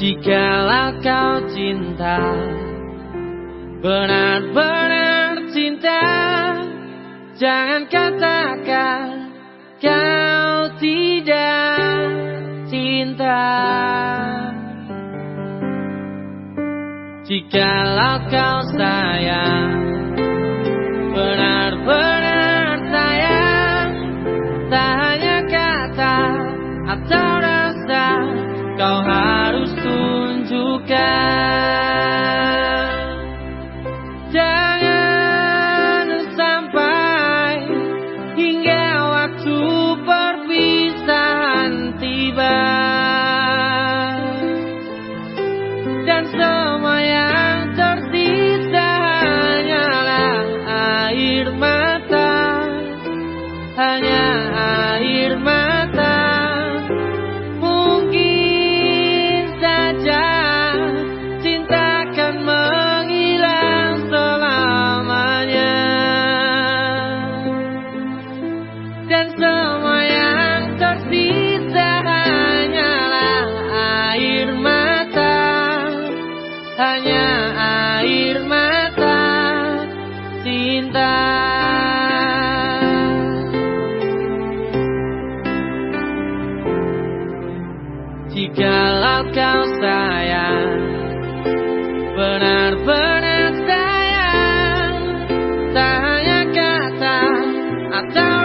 Jikalau kau cinta Benar-benar cinta Jangan katakan Kau tidak cinta. Jikalau kau sayang Benar-benar sayang Tak hanya kata atau rasa Kau harus and so air mata cinta. Jikalau kau sayang Benar-benar sayang Tak hanya kata atau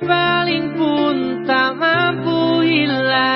Berpaling pun tak mampu hilang